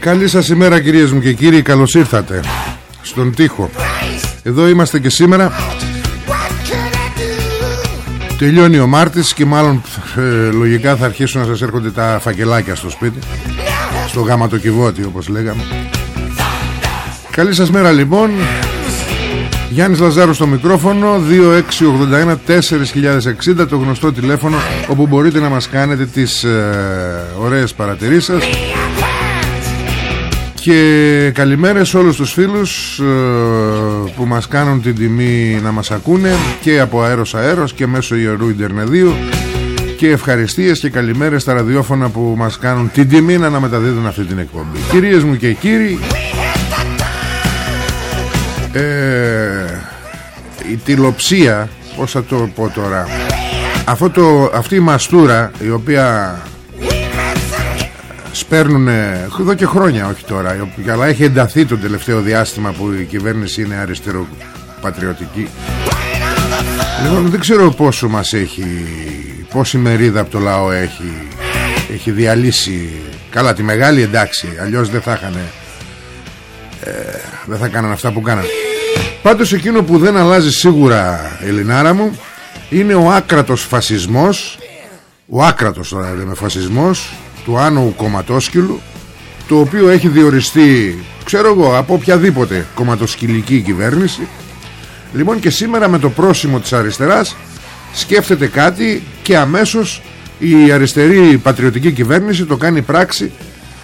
Καλή σας ημέρα κυρίες μου και κύριοι. Καλώς ήρθατε Στον τοίχο. Εδώ είμαστε και σήμερα. Τελειώνει ο Μάρτης Και μάλλον ε, λογικά θα αρχίσουν να σας έρχονται Τα φακελάκια στο σπίτι. Στο γάμα το κυβότι όπως λέγαμε. Καλή σας μέρα λοιπόν. Γιάννης Λαζάρου στο μικρόφωνο 2681 4060 Το γνωστό τηλέφωνο Όπου μπορείτε να μας κάνετε τις ε, Ωραίες παρατηρήσεις σας και καλημέρες σε όλους τους φίλους ε, που μας κάνουν την τιμή να μας ακούνε και από αέρος αέρος και μέσω ιερού Ιντερνεδίου και ευχαριστίες και καλημέρες στα ραδιόφωνα που μας κάνουν την τιμή να αναμεταδίδουν αυτή την εκπομπή. Κυρίες μου και κύριοι, ε, η τυλοψία, πώς θα το πω τώρα, αυτό το, αυτή η μαστούρα η οποία σπέρνουν εδώ και χρόνια όχι τώρα αλλά έχει ενταθεί το τελευταίο διάστημα που η κυβέρνηση είναι αριστεροπατριωτική. Λοιπόν δεν ξέρω πόσο μας έχει πόση μερίδα από το λαό έχει έχει διαλύσει. Καλά τη μεγάλη εντάξει αλλιώς δεν θα είχαν ε, δεν θα κάνανε αυτά που κάνανε. Πάντως εκείνο που δεν αλλάζει σίγουρα Ελληνάρα μου είναι ο άκρατος φασισμός ο άκρατος τώρα λέμε φασισμός του Άνω Κομματόσκυλου το οποίο έχει διοριστεί ξέρω εγώ από οποιαδήποτε κομματοσκυλική κυβέρνηση. Λοιπόν και σήμερα με το πρόσημο της αριστεράς σκέφτεται κάτι και αμέσως η αριστερή πατριωτική κυβέρνηση το κάνει πράξη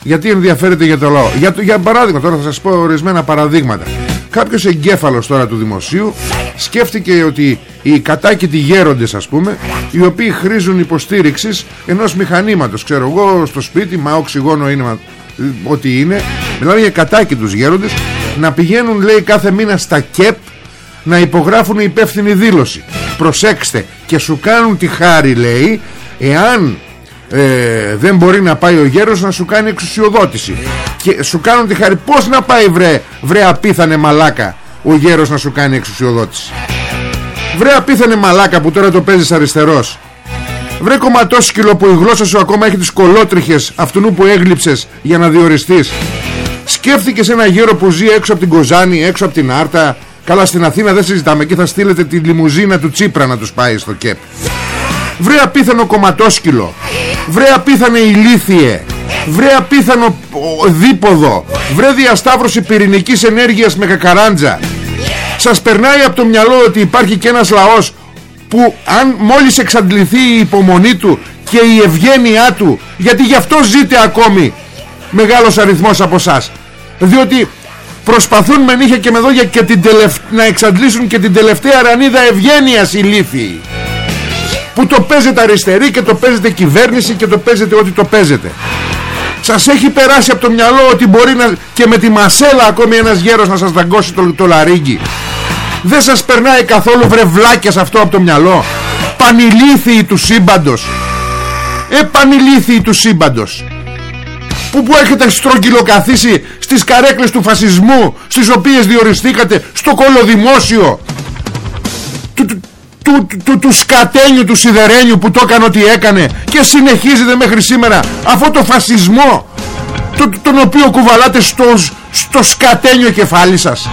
γιατί ενδιαφέρεται για το λαό. Για, για παράδειγμα τώρα θα σας πω ορισμένα παραδείγματα κάποιος εγκέφαλος τώρα του δημοσίου σκέφτηκε ότι οι κατάκητοι γέροντες ας πούμε οι οποίοι χρήζουν υποστήριξης ενός μηχανήματος ξέρω εγώ στο σπίτι μα οξυγόνο είναι ό,τι είναι μιλάμε για κατάκητους γέροντες να πηγαίνουν λέει κάθε μήνα στα ΚΕΠ να υπογράφουν υπεύθυνη δήλωση. Προσέξτε και σου κάνουν τη χάρη λέει εάν ε, δεν μπορεί να πάει ο γέρος να σου κάνει εξουσιοδότηση. Και σου κάνουν τη χάρη. Πως να πάει βρε, βρε απίθανε μαλάκα ο γέρος να σου κάνει εξουσιοδότηση. Βρε απίθανε μαλάκα που τώρα το παίζεις αριστερός. Βρε κομματόσκυλο που η γλώσσα σου ακόμα έχει τις κολότριχες αυτού που έγλειψες για να διοριστείς. Σκέφτηκες ένα γέρο που ζει έξω από την Κοζάνη έξω από την Άρτα. Καλά στην Αθήνα δεν συζητάμε. Εκεί θα στείλετε τη λιμουζίνα του Τσίπρα να τους πάει στο ΚΕΠ. Βρε απίθανο κομματόσκυλο Βρε απίθανε ηλίθιε. Βρε απίθανο δίποδο. Βρε διασταύρωση πυρηνικής ενέργειας με κακαράντζα. Σας περνάει από το μυαλό ότι υπάρχει και ένας λαός Που αν μόλις εξαντληθεί η υπομονή του Και η ευγένειά του Γιατί γι' αυτό ζείτε ακόμη Μεγάλος αριθμός από εσά. Διότι προσπαθούν με νύχια και με δόντια και την να εξαντλήσουν και την τελευταία ρανίδα ευγένειας ηλίθιοι που το παίζετε αριστερή και το παίζετε κυβέρνηση και το παίζετε ό,τι το παίζετε Σας έχει περάσει από το μυαλό ότι μπορεί να, και με τη μασέλα ακόμη ένας γέρος να σας δαγκώσει το, το λαρίγκι. Δεν σας περνάει καθόλου βρεβλάκες αυτό από το μυαλό. Πανηλήθιοι του σύμπαντος. Επανηλήθιοι του σύμπαντος. Που, που έχετε στρογγυλοκαθίσει στις καρέκλες του φασισμού στις οποίες διοριστήκατε στο κολοδημόσιο του, του, του, του, του σκατένιου του σιδερένιου που το έκανε ό,τι έκανε και συνεχίζεται μέχρι σήμερα αυτό το φασισμό το, τον οποίο κουβαλάτε στο, στο σκατένιο κεφάλι σας.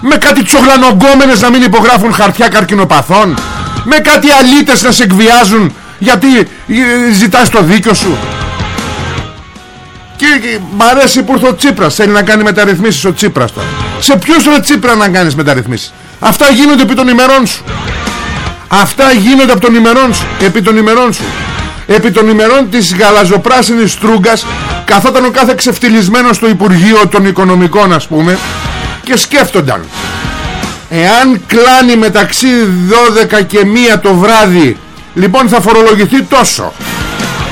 Με κάτι τσογλανογκόμενες να μην υπογράφουν χαρτιά καρκινοπαθών. Με κάτι αλίτες να σε εκβιάζουν γιατί ε, ζητάς το δίκιο σου. Και, και μ' αρέσει που ήρθε ο Τσίπρας θέλει να κάνει μεταρρυθμίσεις ο Τσίπρας τώρα. Σε ποιους ρε Τσίπρα να κάνεις μεταρρυθμίσεις; Αυτά γίνονται επί των ημερών σου αυτά γίνονται από των ημερών σου επί των ημερών σου. Επί των ημερών της γαλαζοπράσινης τρούγκας καθόταν ο κάθε ξεφτυλισμένος στο Υπουργείο των Οικονομικών ας πούμε και σκέφτονταν. Εάν κλάνει μεταξύ 12 και 1 το βράδυ λοιπόν θα φορολογηθεί τόσο.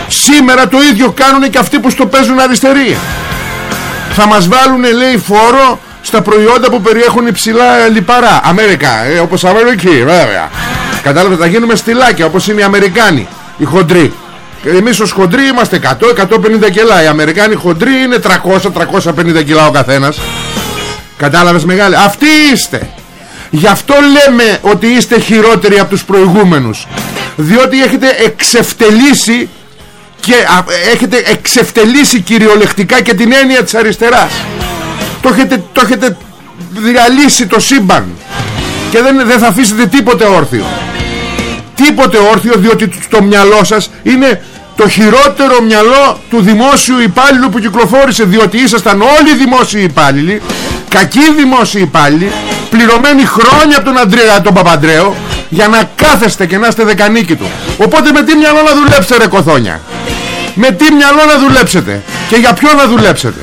Σήμερα το ίδιο κάνουν και αυτοί που στο παίζουν αριστεροί θα μας βάλουν λέει φόρο στα προϊόντα που περιέχουν υψηλά λιπαρά. Αμερικά, ε, όπως Αμερική βέβαια Κατάλαβε θα γίνουμε στυλάκια όπως είναι οι Αμερικάνοι Οι χοντροί. Εμείς ως χοντροί είμαστε 100-150 κιλά. Οι Αμερικάνοι χοντροί είναι 300-350 κιλά ο καθένας. Κατάλαβες μεγάλη. Αυτοί είστε. Γι' αυτό λέμε ότι είστε χειρότεροι από τους προηγούμενους. Διότι έχετε εξευτελίσει Και έχετε εξευτελίσει κυριολεκτικά και την έννοια της αριστεράς. Το έχετε, το έχετε διαλύσει το σύμπαν Και δεν, δεν θα αφήσετε τίποτε όρθιο. Τίποτε όρθιο διότι το μυαλό σας είναι το χειρότερο μυαλό του δημόσιου υπάλληλου που κυκλοφόρησε διότι ήσασταν όλοι δημόσιοι υπάλληλοι κακοί δημόσιοι υπάλληλοι πληρωμένοι χρόνια από τον Αντρέα τον Παπαντρέο για να κάθεστε και να είστε δεκανίκη του. Οπότε με τι μυαλό να δουλέψετε ρε κοθόνια; Με τι μυαλό να δουλέψετε; Και για ποιο να δουλέψετε;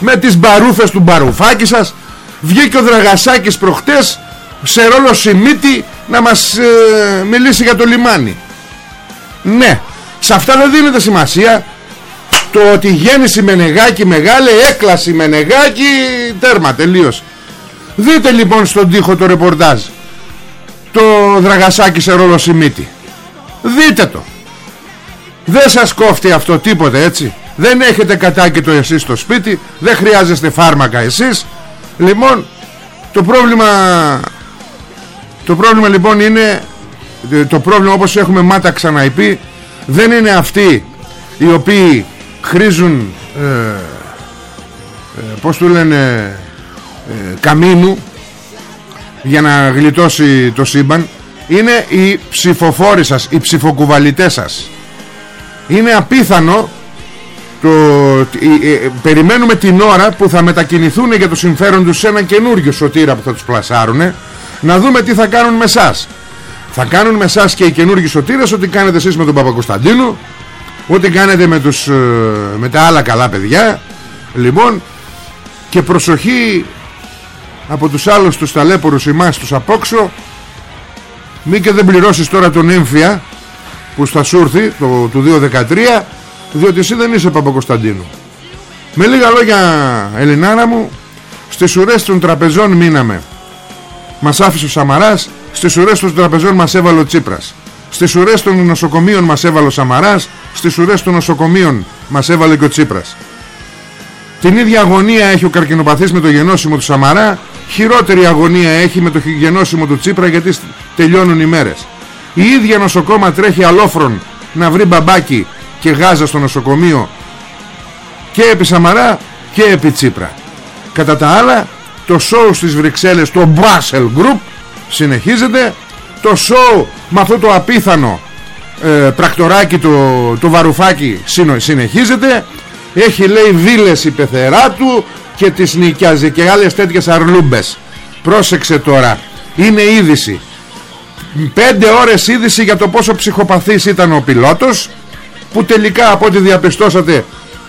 Με τις μπαρούφες του μπαρουφάκι σας. Βγήκε ο Δραγασάκης προχτές σε ρόλο Σιμίτη να μας ε, μιλήσει για το λιμάνι. Ναι σε αυτά δεν δίνεται σημασία. Το ότι γέννηση Μενεγάκη μεγάλη έκλαση Μενεγάκη τέρμα τελείως. Δείτε λοιπόν στον τοίχο το ρεπορτάζ. Το δραγασάκι σε ρόλο Σιμίτη. Δείτε το. Δεν σας κόφτει αυτό τίποτε έτσι δεν έχετε κατάκητο εσείς στο σπίτι δεν χρειάζεστε φάρμακα εσείς. Λοιπόν το πρόβλημα το πρόβλημα λοιπόν είναι Το πρόβλημα όπως έχουμε μάτα ξαναειπεί Δεν είναι αυτοί Οι οποίοι χρήζουν ε, ε, Πώς του λένε ε, Καμίνου Για να γλιτώσει το σύμπαν. Είναι οι ψηφοφόροι σας Οι ψηφοκουβαλιτές σας. Είναι απίθανο το, ε, ε, περιμένουμε την ώρα που θα μετακινηθούν για το συμφέρον τους σε ένα καινούριο σωτήρα που θα τους πλασάρουνε να δούμε τι θα κάνουν με εσάς. Θα κάνουν με εσάς και οι καινούργοι σωτήρες Ό,τι κάνετε εσείς με τον Παπακοσταντίνο Ό,τι κάνετε με, τους, ε, με τα άλλα καλά παιδιά. Λοιπόν Και προσοχή Από τους άλλους τους ταλέπορους Εμάς τους απόξω. Μη και δεν πληρώσεις τώρα τον έμφυα Που θα σου έρθει το, του 2013 Διότι εσύ δεν είσαι Παπακοσταντίνου Με λίγα λόγια Ελληνάρα μου Στις ουρές των τραπεζών μείναμε. Μας άφησε ο Σαμαράς Στις ουρές των τραπεζών μας έβαλε ο Τσίπρας. Στις ουρές των νοσοκομείων μας έβαλε ο Σαμαράς Στις ουρές των νοσοκομείων μας έβαλε και ο Τσίπρας. Την ίδια αγωνία έχει ο καρκινοπαθής με το γενώσιμο του Σαμαρά Χειρότερη αγωνία έχει με το γενώσιμο του Τσίπρα Γιατί τελειώνουν οι μέρες. Η ίδια νοσοκόμα τρέχει αλόφρον Να βρει μπαμπάκι και γάζα στο νοσοκομείο Και επί Σαμαρά και επί Τσίπρα. Κατά τα άλλα το show στις Βρυξέλλες το Brussels Group συνεχίζεται. Το show με αυτό το απίθανο ε, πρακτοράκι το, το βαρουφάκι συνεχίζεται. Έχει λέει βίλες η πεθερά του και τις νοικιάζει και άλλες τέτοιες αρλούμπες. Πρόσεξε τώρα είναι είδηση. Πέντε ώρες είδηση για το πόσο ψυχοπαθής ήταν ο πιλότος που τελικά από ό,τι διαπιστώσατε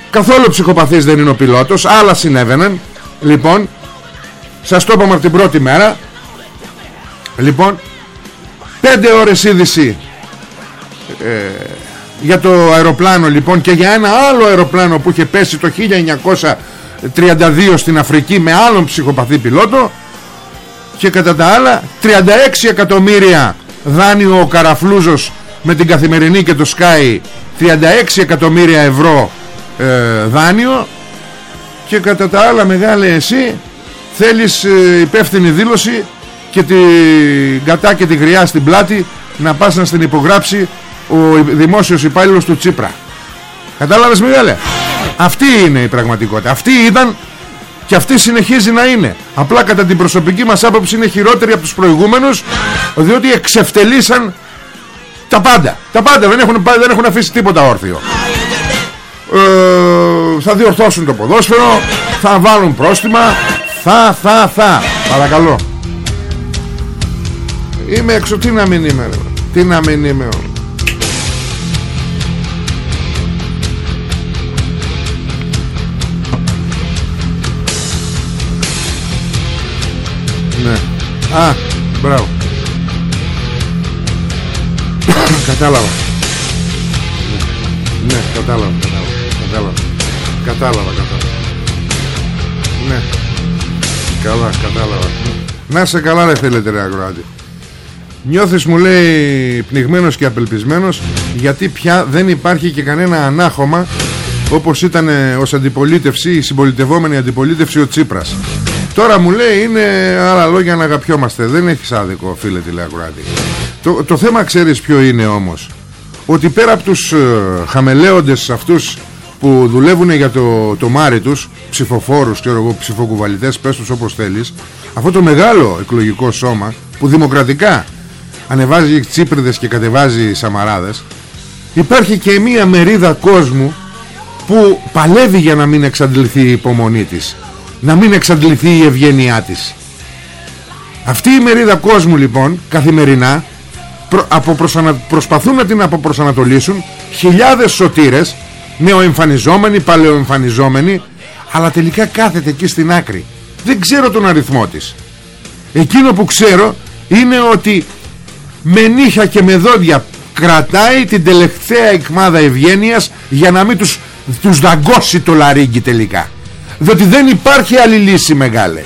καθόλου ψυχοπαθής δεν είναι ο πιλότος άλλα συνέβαιναν. Λοιπόν σας το είπαμε από την πρώτη μέρα. Λοιπόν Πέντε ώρες είδηση ε, για το αεροπλάνο λοιπόν και για ένα άλλο αεροπλάνο που είχε πέσει το 1932 στην Αφρική με άλλον ψυχοπαθή πιλότο. Και κατά τα άλλα 36 εκατομμύρια δάνειο ο Καραφλούζος με την Καθημερινή και το Sky 36 εκατομμύρια ευρώ ε, δάνειο. Και κατά τα άλλα μεγάλε εσύ θέλεις ε, υπεύθυνη δήλωση και την κατά και τη γριά στην πλάτη να πας να στην υπογράψει ο δημόσιος υπάλληλος του Τσίπρα. Κατάλαβες μεγάλε; Αυτή είναι η πραγματικότητα. Αυτή ήταν και αυτή συνεχίζει να είναι. Απλά κατά την προσωπική μας άποψη είναι χειρότερη από τους προηγούμενους διότι εξευτελίσαν τα πάντα. Τα πάντα. Δεν έχουν, δεν έχουν αφήσει τίποτα όρθιο. Ε, θα διορθώσουν το ποδόσφαιρο θα βάλουν πρόστιμα θα θα θα. Παρακαλώ. Είμαι έξω. Τι να μην είμαι τι να μην είμαι. Ναι. Α, μπράβο. Κατάλαβα. Ναι, ναι, κατάλαβα, κατάλαβα. Κατάλαβα. Κατάλαβα, κατάλαβα. Ναι. Καλά, κατάλαβα. Να σε καλά δεν θέλετε ρε αγροάτη. Νιώθεις μου λέει πνιγμένος και απελπισμένος γιατί πια δεν υπάρχει και κανένα ανάχωμα όπως ήταν ως αντιπολίτευση η συμπολιτευόμενη αντιπολίτευση ο Τσίπρας Τώρα μου λέει είναι άλλα λόγια να αγαπιόμαστε Δεν έχεις άδικο φίλε τηλεακουράτη το, το θέμα ξέρεις ποιο είναι όμως; Ότι πέρα από τους ε, χαμελέοντες αυτούς που δουλεύουν για το, το μάρι τους Ψηφοφόρους, ξέρω εγώ, ψηφοκουβαλιτές Πες τους όπως θέλεις Αυτό το μεγάλο εκλογικό σώμα Που δημοκρατικά ανεβάζει τσίπριδες και κατεβάζει σαμαράδες Υπάρχει και μία μερίδα κόσμου Που παλεύει για να μην εξαντληθεί η υπομονή της να μην εξαντληθεί η ευγένειά της. Αυτή η μερίδα κόσμου λοιπόν καθημερινά προ, προσπαθούν να την αποπροσανατολίσουν χιλιάδες σωτήρες νεοεμφανιζόμενοι, παλαιοεμφανιζόμενοι αλλά τελικά κάθεται εκεί στην άκρη. Δεν ξέρω τον αριθμό της. Εκείνο που ξέρω είναι ότι με νύχια και με δόντια κρατάει την τελευταία εκμάδα ευγένειας για να μην τους, τους δαγκώσει το λαρίγκι τελικά. Διότι δεν υπάρχει άλλη λύση μεγάλε.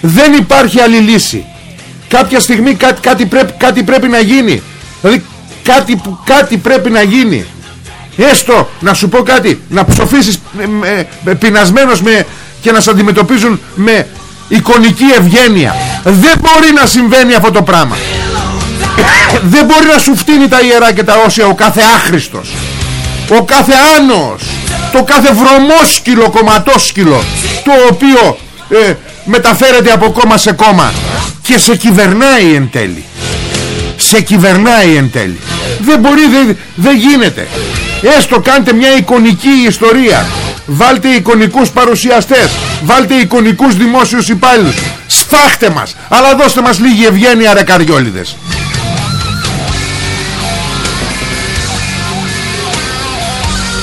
Δεν υπάρχει άλλη λύση κάποια στιγμή κάτι, κάτι, πρέπει, κάτι πρέπει να γίνει. Δηλαδή κάτι, κάτι πρέπει να γίνει. Έστω να σου πω κάτι να ψοφήσεις ε, πεινασμένος με, και να σε αντιμετωπίζουν με εικονική ευγένεια. Δεν μπορεί να συμβαίνει αυτό το πράγμα. Δεν μπορεί να σου φτύνει τα ιερά και τα όσια ο κάθε άχρηστος. Ο κάθε άνος. Το κάθε βρωμόσκυλο κομματόσκυλο το οποίο ε, μεταφέρεται από κόμμα σε κόμμα. Και σε κυβερνάει εν τέλει. Σε κυβερνάει εν τέλει. Δεν μπορεί, δεν, δεν γίνεται. Έστω κάντε μια εικονική ιστορία. Βάλτε εικονικούς παρουσιαστές. Βάλτε εικονικούς δημόσιους υπάλληλους. Σφάχτε μας. Αλλά δώστε μας λίγη ευγένεια ρε καριόλιδες.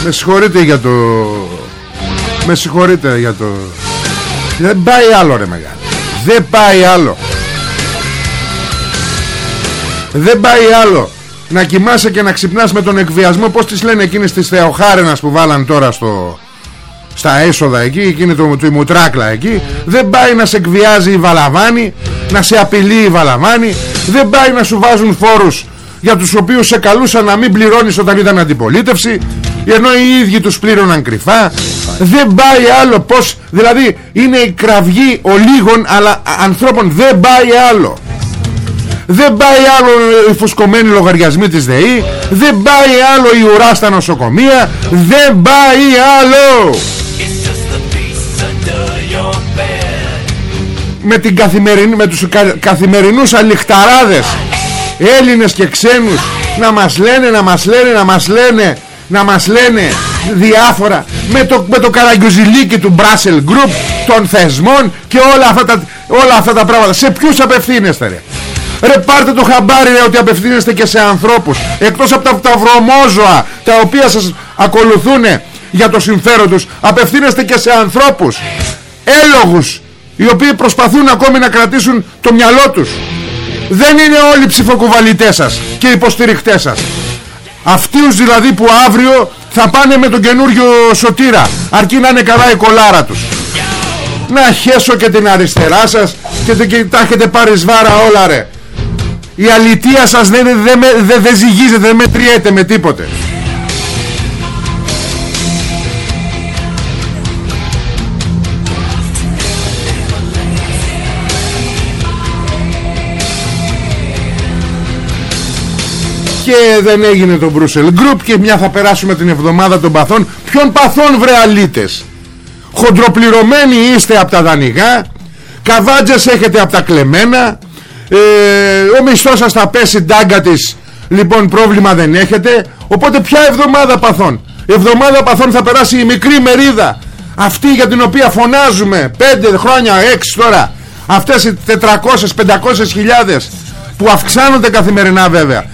Με συγχωρείτε για το Με συγχωρείτε για το Δεν πάει άλλο ρε μεγάλο Δεν πάει άλλο. Δεν πάει άλλο. Να κοιμάσαι και να ξυπνάς με τον εκβιασμό. Πώς τις λένε εκείνες τις θεοχάρενας Που βάλαν τώρα στο στα έσοδα εκεί, εκείνη το, το μουτράκλα εκεί. Δεν πάει να σε εκβιάζει η Βαλαβάνη να σε απειλεί η Βαλαβάνη. Δεν πάει να σου βάζουν φόρους για τους οποίους σε καλούσαν να μην πληρώνεις όταν ήταν αντιπολίτευση ενώ οι ίδιοι τους πλήρωναν κρυφά δεν πάει άλλο πως δηλαδή είναι η κραυγή ολίγων αλλά ανθρώπων δεν πάει άλλο. Δεν πάει άλλο οι φουσκωμένοι λογαριασμοί της ΔΕΗ δεν πάει άλλο η ουρά στα νοσοκομεία δεν πάει άλλο. Με, την καθημερινή, με τους καθημερινούς αλιχταράδες Έλληνες και ξένους να μας λένε, να μας λένε, να μας λένε να μας λένε διάφορα με το, με το καραγκιουζιλίκι του Brussels Group των θεσμών και όλα αυτά τα, όλα αυτά τα πράγματα. Σε ποιους απευθύνεστε ρε; Ρε πάρτε το χαμπάρι ρε ότι απευθύνεστε και σε ανθρώπους. Εκτός από τα, τα βρωμόζωα Τα οποία σας ακολουθούν Για το συμφέρον τους Απευθύνεστε και σε ανθρώπους. Έλογους Οι οποίοι προσπαθούν ακόμη να κρατήσουν το μυαλό τους. Δεν είναι όλοι ψηφοκουβαλιτές σας Και υποστηριχτές σας Αυτούς δηλαδή που αύριο θα πάνε με τον καινούριο σωτήρα αρκεί να είναι καλά η κολάρα τους. Να χέσω και την αριστερά σας και, και τα έχετε πάρει σβάρα όλα ρε. Η αλητία σας δεν, δεν, δεν, δεν ζυγίζεται δεν μετριέται με τίποτε και δεν έγινε το Brussels Group και μια θα περάσουμε την εβδομάδα των παθών. Ποιον παθών βρε αλήτες; Χοντροπληρωμένοι είστε από τα δανειγά. Καβάτζες έχετε από τα κλεμμένα. Ε, ο μισθός σας θα πέσει τάγκα της. Λοιπόν πρόβλημα δεν έχετε. Οπότε ποια εβδομάδα παθών; Εβδομάδα παθών θα περάσει η μικρή μερίδα. Αυτή για την οποία φωνάζουμε 5 χρόνια, 6 τώρα. Αυτές οι 400-500 χιλιάδες που αυξάνονται καθημερινά βέβαια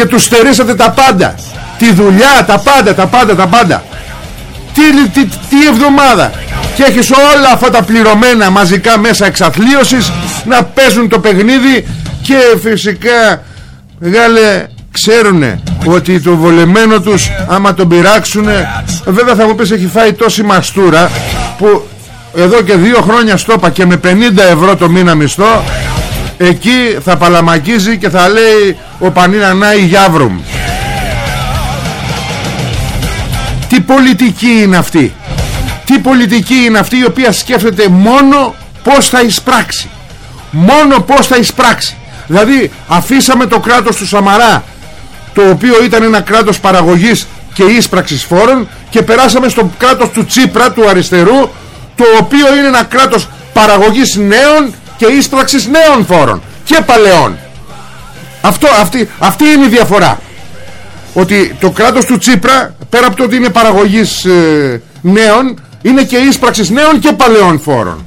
και τους στερήσατε τα πάντα. Τη δουλειά, τα πάντα, τα πάντα, τα πάντα. Τι, τι, τι εβδομάδα. Και έχεις όλα αυτά τα πληρωμένα μαζικά μέσα εξαθλίωσης να παίζουν το παιχνίδι. Και φυσικά μεγάλε ξέρουνε ότι το βολεμένο τους άμα τον πειράξουνε βέβαια θα μου πεις έχει φάει τόση μαστούρα που εδώ και δύο χρόνια στόπα και με 50 ευρώ το μήνα μισθό εκεί θα παλαμακίζει και θα λέει ο Πανίνανάη Γιάβρουμ τι πολιτική είναι αυτή; Τι πολιτική είναι αυτή η οποία σκέφτεται μόνο πως θα εισπράξει; Μόνο πως θα εισπράξει; Δηλαδή αφήσαμε το κράτος του Σαμαρά το οποίο ήταν ένα κράτος παραγωγής και ίσπραξης φόρων και περάσαμε στο κράτος του Τσίπρα του αριστερού το οποίο είναι ένα κράτος παραγωγής νέων και ίσπραξης νέων φόρων και παλαιών. Αυτό, αυτή, αυτή είναι η διαφορά. Ότι το κράτος του Τσίπρα πέρα από το ότι είναι παραγωγής ε, νέων είναι και ίσπραξης νέων και παλαιών φόρων.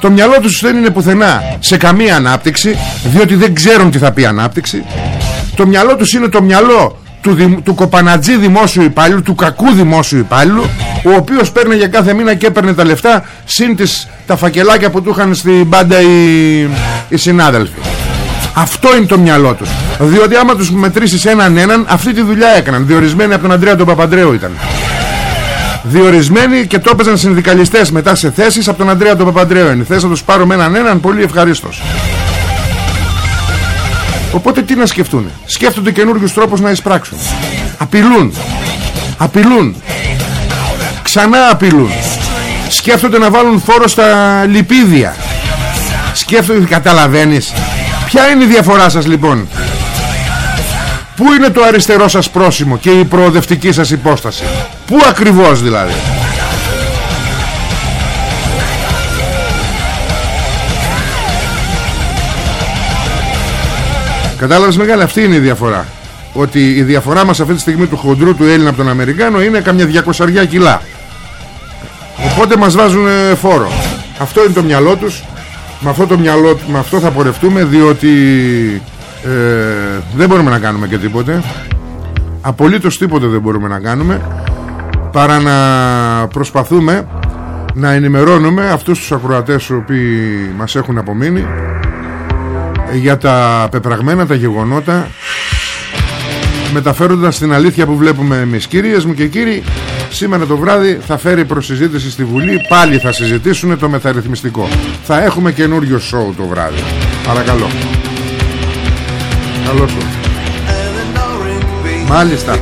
Το μυαλό τους δεν είναι πουθενά σε καμία ανάπτυξη διότι δεν ξέρουν τι θα πει ανάπτυξη. Το μυαλό τους είναι το μυαλό του, του κοπανατζή δημόσιου υπάλληλου του κακού δημόσιου υπάλληλου ο οποίος παίρνει για κάθε μήνα και έπαιρνε τα λεφτά συν τις, τα φακελάκια που του είχαν στην πάντα οι, οι συνάδελφοι. Αυτό είναι το μυαλό τους. Διότι άμα τους μετρήσεις έναν έναν αυτή τη δουλειά έκαναν. Διορισμένοι από τον Αντρέα τον Παπαντρέου ήταν. Διορισμένοι και το έπαιζαν συνδικαλιστές μετά σε θέσεις από τον Αντρέα τον Παπαντρέου είναι. Θες να τους πάρουμε έναν έναν πολύ ευχαρίστως οπότε τι να σκεφτούν σκέφτονται καινούργιους τρόπους να εισπράξουν. Απειλούν. Απειλούν. Ξανά απειλούν. Σκέφτονται να βάλουν φόρο στα λιπίδια. Σκέφτονται καταλαβαίνεις. Ποια είναι η διαφορά σας λοιπόν; Πού είναι το αριστερό σας πρόσημο Και η προοδευτική σας υπόσταση; Πού ακριβώς δηλαδή; Κατάλαβες μεγάλη αυτή είναι η διαφορά. Ότι η διαφορά μας αυτή τη στιγμή του χοντρού του Έλληνα από τον Αμερικάνο Είναι καμιά διακοσαριά κιλά. Οπότε μας βάζουν φόρο. Αυτό είναι το μυαλό τους. Με αυτό το μυαλό με αυτό θα πορευτούμε διότι ε, δεν μπορούμε να κάνουμε και τίποτε. Απολύτως τίποτε δεν μπορούμε να κάνουμε παρά να προσπαθούμε να ενημερώνουμε αυτούς τους ακροατές οι οποίοι μας έχουν απομείνει για τα πεπραγμένα, τα γεγονότα μεταφέροντας την αλήθεια που βλέπουμε εμείς. Κυρίες μου και κύριοι Σήμερα το βράδυ θα φέρει προσυζήτηση στη Βουλή. Πάλι θα συζητήσουν το μεταρρυθμιστικό Θα έχουμε καινούριο σοου το βράδυ. Παρακαλώ. Καλώς το Μάλιστα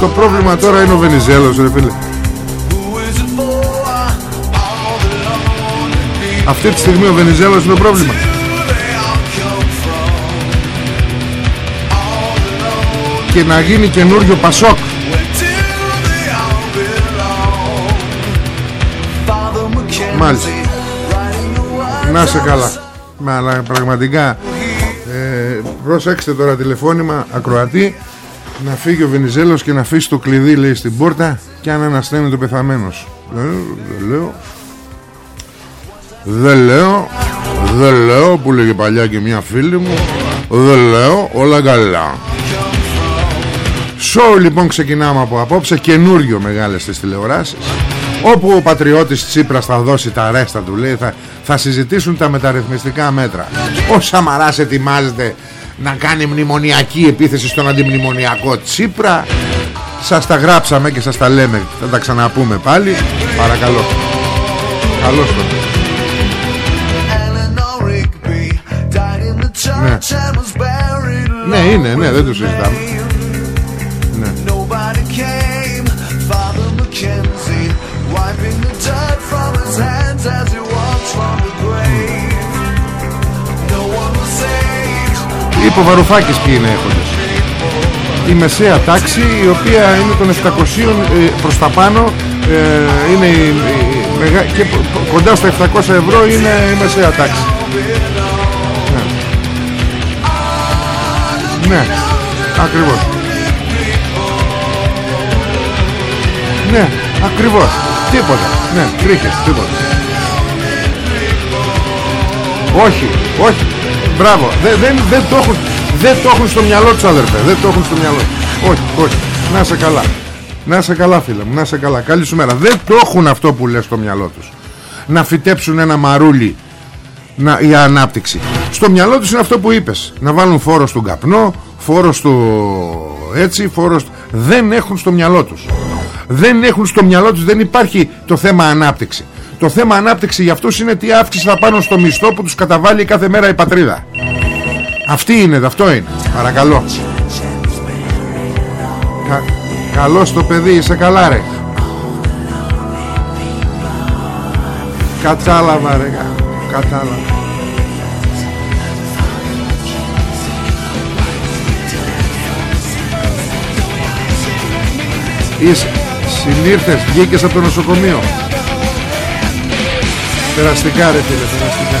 Το πρόβλημα τώρα είναι ο Βενιζέλος ρε φίλε. Αυτή τη στιγμή ο Βενιζέλος είναι το πρόβλημα. Και να γίνει καινούριο Πασόκ. Μάλιστα. Να σε καλά. Αλλά πραγματικά ε, Προσέξτε τώρα τηλεφώνημα Ακροατή Να φύγει ο Βενιζέλος και να αφήσει το κλειδί λέει στην πόρτα Και αν ανασταίνει το πεθαμένος. Ε, Λέω. Δεν λέω. Δεν λέω που λέγε παλιά και μια φίλη μου. Δεν λέω. Όλα καλά. Σοου λοιπόν ξεκινάμε από απόψε. Καινούριο μεγάλες στις τηλεοράσεις. Όπου ο πατριώτης Τσίπρας θα δώσει τα ρέστα του λέει θα, θα συζητήσουν τα μεταρρυθμιστικά μέτρα. Ο Σαμαράς ετοιμάζεται να κάνει μνημονιακή επίθεση στον αντιμνημονιακό Τσίπρα. Σας τα γράψαμε και σας τα λέμε Θα τα ξαναπούμε πάλι. Παρακαλώ. Καλώς το. Ναι. ναι είναι ναι δεν το συζητάμε Είπε ο Βαρουφάκης ποιοι είναι έχοντες; Η μεσαία τάξη η οποία είναι των 700 ε, προς τα πάνω ε, είναι η, η, και κοντά στα 700 ευρώ είναι η μεσαία τάξη. Ναι, ναι ακριβώς. Ναι ακριβώς. Τίποτα. Ναι τρίχες τίποτα. Όχι όχι Μπράβο. Δεν, δεν, δεν, το έχουν, δεν το έχουν στο μυαλό τους αδερφέ. Δεν το έχουν στο μυαλό Όχι, όχι. Να σε καλά. Να σε καλά φίλε μου. Να σε καλά. Καλή σου μέρα. Δεν το έχουν αυτό που λες στο μυαλό τους. Να φυτέψουν ένα μαρούλι να, για ανάπτυξη. Στο μυαλό τους είναι αυτό που είπες. Να βάλουν φόρο στον καπνό, φόρο στο έτσι, φόρο... Δεν έχουν στο μυαλό τους. Δεν έχουν στο μυαλό τους, δεν υπάρχει το θέμα ανάπτυξη. Το θέμα ανάπτυξη για αυτούς είναι τι αύξηση θα πάνω στο μισθό που τους καταβάλει κάθε μέρα η πατρίδα. Αυτή είναι, αυτό είναι. Παρακαλώ. Κα, καλώς το παιδί, είσαι καλά ρε. Κατάλαβα ρε, κατάλαβα. Είσαι, συνήρθες, βγήκες από το νοσοκομείο. Περαστικά ρε φίλε, περαστικά.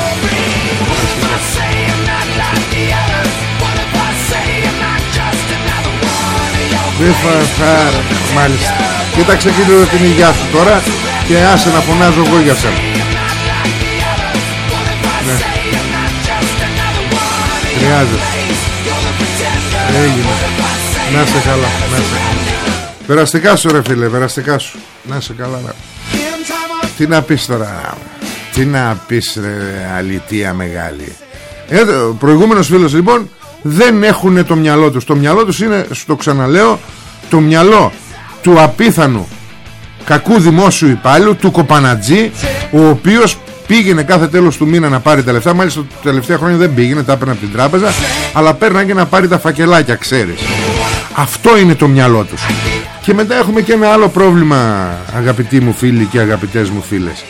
Δεν θα Μάλιστα. Κοίταξε κύριε την υγειά σου τώρα και άσε να φωνάζω εγώ για σένα. Ναι. Χρειάζεται. Έγινε. Να σε καλά, να σε καλά. Περαστικά σου ρε φίλε, περαστικά σου. Να σε καλά. Τι να πεις τώρα; Τι να πεις ρε αλητία μεγάλη. Ε, Ο προηγούμενος φίλος λοιπόν Δεν έχουν το μυαλό τους. Το μυαλό τους είναι, σου το ξαναλέω Το μυαλό του απίθανου Κακού δημόσιου υπάλληλου Του κοπανατζή Ο οποίος πήγαινε κάθε τέλος του μήνα να πάρει τα λεφτά. Μάλιστα τα τελευταία χρόνια δεν πήγαινε Τα έπαιρνε από την τράπεζα Αλλά και να πάρει τα φακελάκια ξέρεις. Αυτό είναι το μυαλό τους. Και μετά έχουμε και ένα άλλο πρόβλημα Αγαπητοί μου φίλοι και αγαπητές μου φίλες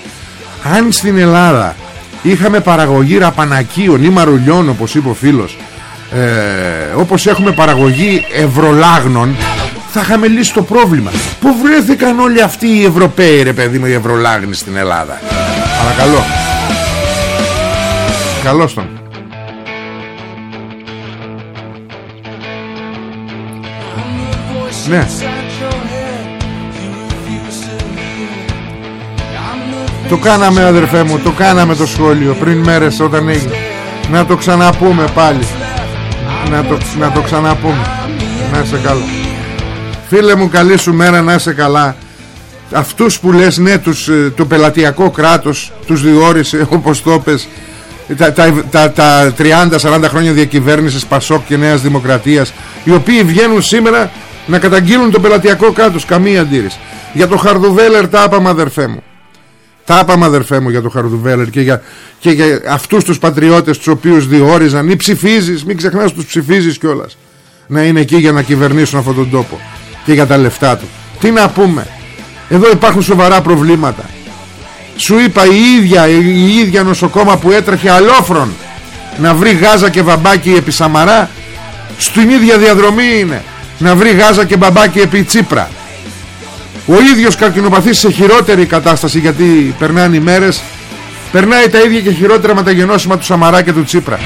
αν στην Ελλάδα είχαμε παραγωγή ραπανακίων ή μαρουλιών όπως είπε ο φίλος ε, όπως έχουμε παραγωγή ευρωλάγνων θα είχαμε λύσει το πρόβλημα. Πού βρέθηκαν όλοι αυτοί οι Ευρωπαίοι ρε παιδί μου οι ευρωλάγνοι στην Ελλάδα; Παρακαλώ. Καλώς τον. Ναι Το κάναμε αδερφέ μου Το κάναμε το σχόλιο πριν μέρες όταν έγινε. Να το ξαναπούμε πάλι. Να το, να το ξαναπούμε. Να είσαι καλά. Φίλε μου καλή σου μέρα να είσαι καλά. Αυτούς που λες ναι τους, ε, Το πελατειακό κράτος Τους διόρισε όπως το πες. Τα, τα, τα, 30-40 χρόνια διακυβέρνησης Πασόκ και Νέας Δημοκρατίας οι οποίοι βγαίνουν σήμερα να καταγγείλουν το πελατειακό κράτος. Καμία αντίρρηση. Για το Χαρδουβέλερ τα άπαμε αδερφέ μου τα είπαμε αδερφέ μου για το Χαρδουβέλερ και για, και για αυτούς τους πατριώτες τους οποίους διόριζαν. Ή ψηφίζεις, μην ξεχνάς τους ψηφίζεις κιόλας. Να είναι εκεί για να κυβερνήσουν αυτόν τον τόπο και για τα λεφτά του. Τι να πούμε. Εδώ υπάρχουν σοβαρά προβλήματα. Σου είπα η ίδια, η ίδια νοσοκόμα που έτρεχε αλόφρον να βρει γάζα και βαμπάκι επί Σαμαρά στην ίδια διαδρομή είναι να βρει γάζα και μπαμπάκι επί Τσίπρα ο ίδιος καρκινοπαθής σε χειρότερη κατάσταση γιατί περνάνε οι μέρες. Περνάει τα ίδια και χειρότερα με τα γενώσιμα του Σαμαρά και του Τσίπρα.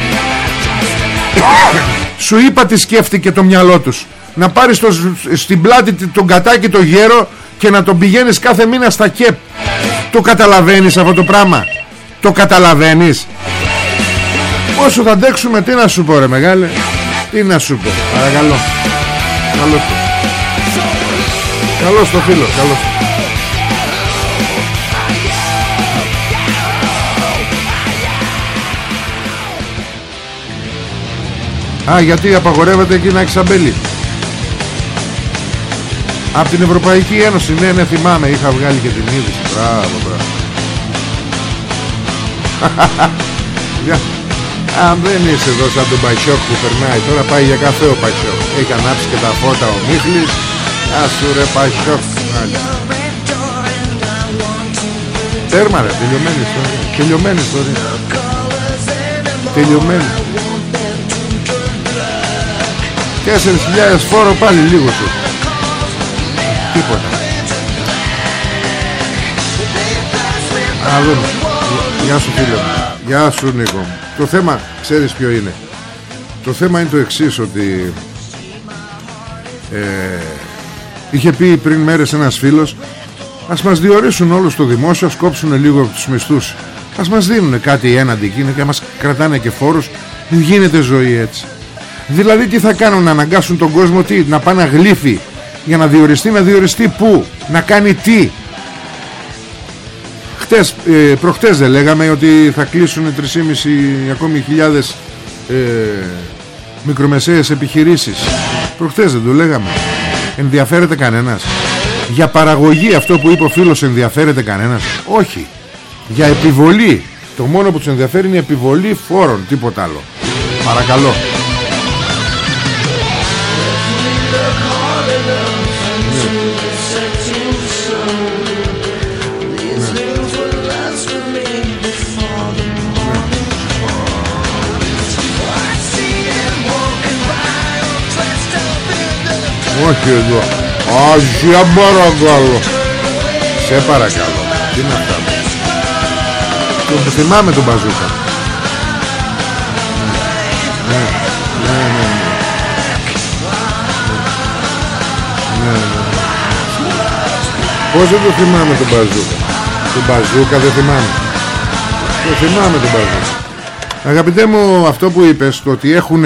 Σου είπα τι σκέφτηκε το μυαλό τους. Να πάρεις το, στην πλάτη τον κατάκι το γέρο και να τον πηγαίνεις κάθε μήνα στα ΚΕΠ. Το καταλαβαίνεις αυτό το πράγμα; Το καταλαβαίνεις; Όσο θα αντέξουμε τι να σου πω ρε μεγάλε; Τι να σου πω Παρακαλώ. Καλώς Καλώς το φίλο Καλώς. Α γιατί απαγορεύεται εκεί να έχει αμπέλι Από την Ευρωπαϊκή Ένωση. Ναι ναι θυμάμαι είχα βγάλει και την είδηση. Μπράβο μπράβο. Αν δεν είσαι εδώ σαν τον Πασιόκ που περνάει Τώρα πάει για καφέ ο Πασιόκ Έχει ανάψει και τα φώτα ο Μίχλης Άσου ρε Πασιόκ Τέρμα ρε τελειωμένη ιστορία. Τελειωμένη ιστορία. Τελειωμένη. Τέσσερις χιλιάδες φόρο πάλι λίγο σου. Τίποτα. Α δούμε. Γεια σου φίλε μου. Γεια σου Νίκο Το θέμα ξέρεις ποιο είναι. Το θέμα είναι το εξής ότι ε, Είχε πει πριν μέρες ένας φίλος Ας μας διορίσουν όλους στο δημόσιο Ας κόψουν λίγο από τους μισθούς. Ας μας δίνουν κάτι έναντι εκείνο Και μας κρατάνε και φόρους. Δεν γίνεται ζωή έτσι Δηλαδή τι θα κάνουν να αναγκάσουν τον κόσμο τι, Να πάνε γλύφει για να διοριστεί Να διοριστεί πού, να κάνει τι. Χτες, ε, προχτές δεν λέγαμε ότι θα κλείσουν 3,5 ακόμη χιλιάδες ε, μικρομεσαίες επιχειρήσεις. Προχτές δεν το λέγαμε Ενδιαφέρεται κανένας; Για παραγωγή αυτό που είπε ο φίλος ενδιαφέρεται κανένας; Όχι. Για επιβολή. Το μόνο που τους ενδιαφέρει είναι η επιβολή φόρων Τίποτα άλλο. Παρακαλώ Όχι εδώ. Αζιά παρακαλώ. Σε παρακαλώ. Τι είναι αυτά Το θυμάμαι τον Μπαζούκα. Ναι Ναι ναι Ναι. Ναι Πώς δεν το θυμάμαι τον Μπαζούκα; Τον Μπαζούκα δεν θυμάμαι. Το θυμάμαι τον Μπαζούκα. Αγαπητέ μου αυτό που είπες Το ότι έχουν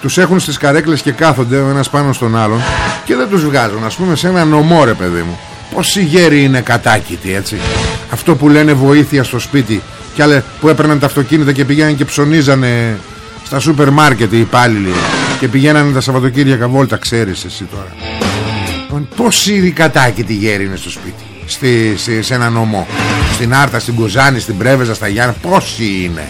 τους έχουν στις καρέκλες και κάθονται ο ένας πάνω στον άλλον και δεν τους βγάζουν. Ας πούμε σε ένα νομό ρε παιδί μου. Πόσοι γέροι είναι κατάκητοι έτσι. Αυτό που λένε βοήθεια στο σπίτι. Και άλλε που έπαιρναν τα αυτοκίνητα και πηγαίναν και ψωνίζανε στα σούπερ μάρκετ οι υπάλληλοι και πηγαίνανε τα Σαββατοκύριακα βόλτα ξέρεις εσύ τώρα. Λοιπόν, πόσοι κατάκητοι γέροι είναι στο σπίτι στη, στη, σε ένα νομό. Στην Άρτα, στην Κουζάνη, στην Πρέβεζα, στα Γιάννα πόσοι είναι.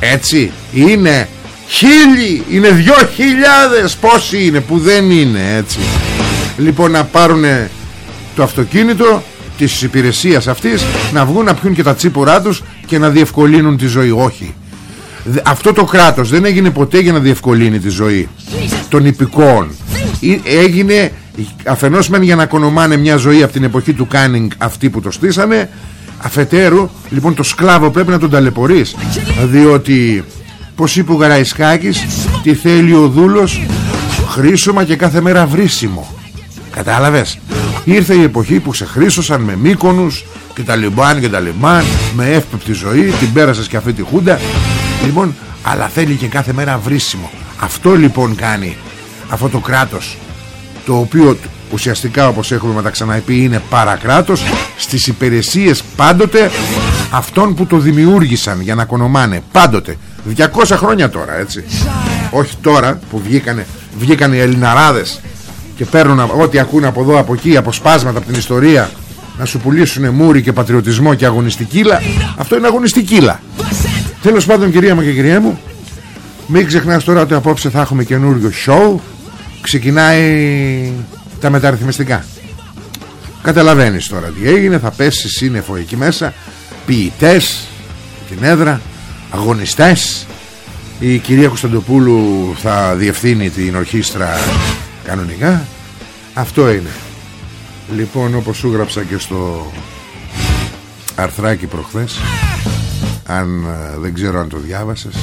Έτσι είναι Χίλιοι είναι δυο χιλιάδες! Πόσοι είναι που δεν είναι έτσι. Λοιπόν να πάρουν το αυτοκίνητο της υπηρεσίας αυτής Να βγουν να πιούν και τα τσίπουρά τους Και να διευκολύνουν τη ζωή. Όχι. Αυτό το κράτος δεν έγινε ποτέ για να διευκολύνει τη ζωή Των υπηκόων. Έγινε αφενός μεν για να κονομάνε μια ζωή από την εποχή του Κάνινγκ Αυτοί που το στήσανε Αφετέρου λοιπόν το σκλάβο πρέπει να τον ταλαιπωρείς Διότι πως είπε ο Γαραϊσκάκης τι θέλει ο δούλος χρήσωμα και κάθε μέρα βρίσιμο κατάλαβες; Ήρθε η εποχή που σε χρήσωσαν με μήκονους και τα λιμπάν και τα λιμπάν με εύπεπτη ζωή την πέρασες και αυτή τη χούντα. Λοιπόν αλλά θέλει και κάθε μέρα βρίσιμο αυτό λοιπόν κάνει αυτό το κράτος το οποίο ουσιαστικά όπως έχουμε μεταξαναπεί είναι παρακράτος στις υπηρεσίες πάντοτε αυτών που το δημιούργησαν για να κονομάνε πάντοτε 200 χρόνια τώρα έτσι. Όχι τώρα που βγήκανε, βγήκανε οι Ελληναράδες και παίρνουν ό,τι ακούνε από εδώ από εκεί αποσπάσματα από την ιστορία να σου πουλήσουν μούρι και πατριωτισμό και αγωνιστικήλα αυτό είναι αγωνιστικήλα τέλος πάντων κυρία μου και κυρία μου μην ξεχνάς τώρα ότι απόψε θα έχουμε καινούριο show. Ξεκινάει τα μεταρρυθμιστικά. Καταλαβαίνεις τώρα τι έγινε θα πέσεις σύννεφο εκεί μέσα ποιητές την έδρα αγωνιστές. Η κυρία Κωνσταντοπούλου θα διευθύνει την ορχήστρα κανονικά. Αυτό είναι. Λοιπόν όπως σου γράψα και στο αρθράκι προχθές αν ε, δεν ξέρω αν το διάβασες